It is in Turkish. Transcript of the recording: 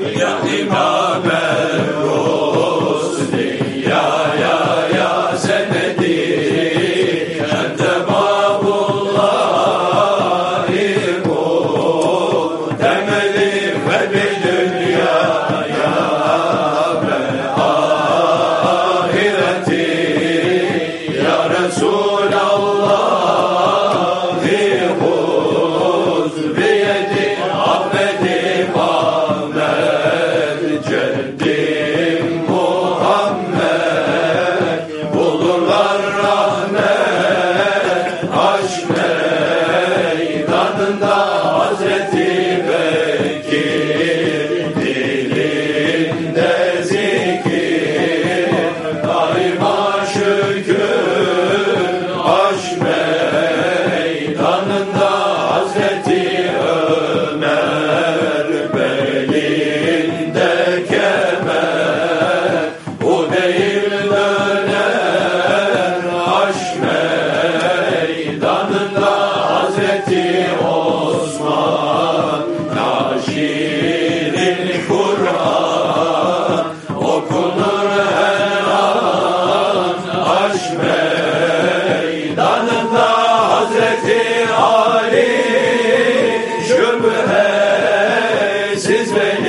Amen. Aşk meydanında Hazreti Ali şüphesiz veli